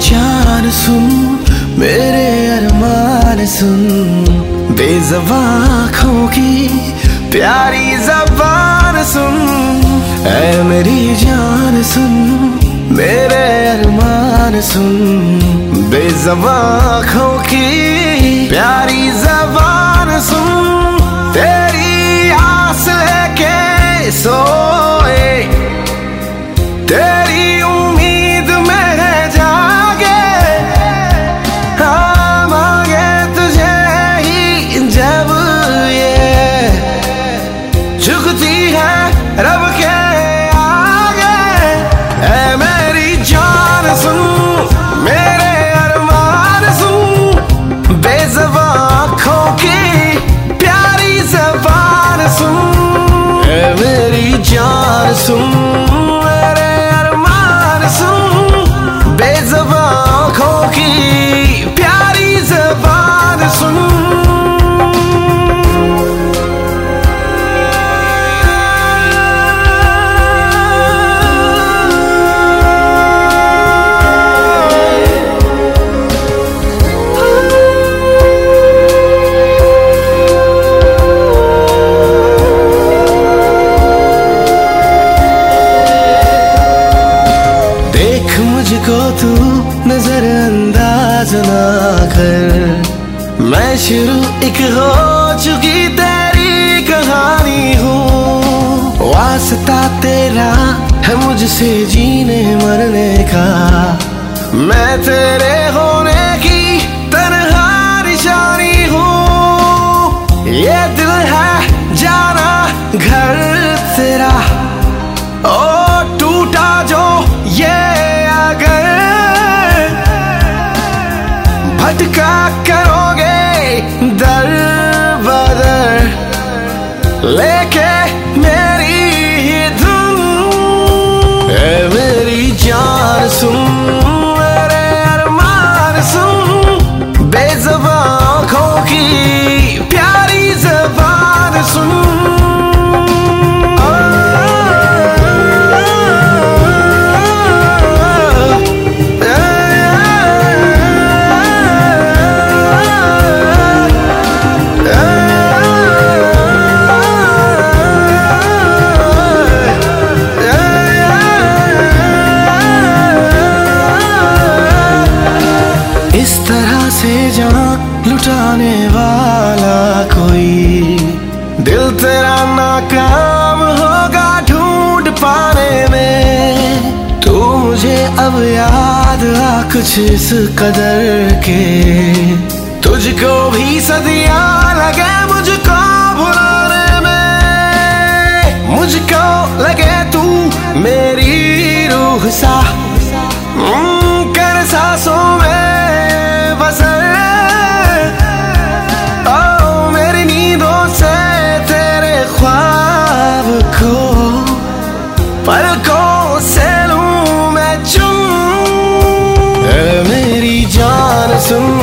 जान सुन, मेरे अरमान सुन। बेजबा आँखों की प्यारी जबान सुन। ऐ मेरी जान सुन, मेरे अरमान सुन। बेजबा आँखों की प्यारी जबान सुन। झुकती है रब के मुझको तू नज़र अंदाज ना कर। मैं शुरू एक हो चुकी तेरी कहानी हूँ। वास्ता तेरा है मुझसे जीने मरने का। मैं तेरे होने की तनहा निशानी हूँ। ये दिल है जाना घर तेरा। ओ ficar लुटाने वाला कोई। दिल तेरा नाकाम होगा ढूंढ पाने में। तू मुझे अब याद आ कुछ इस कदर के। तुझको भी सदिया लगे मुझको भुलाने में। मुझको लगे तू मेरी रूह सा। So.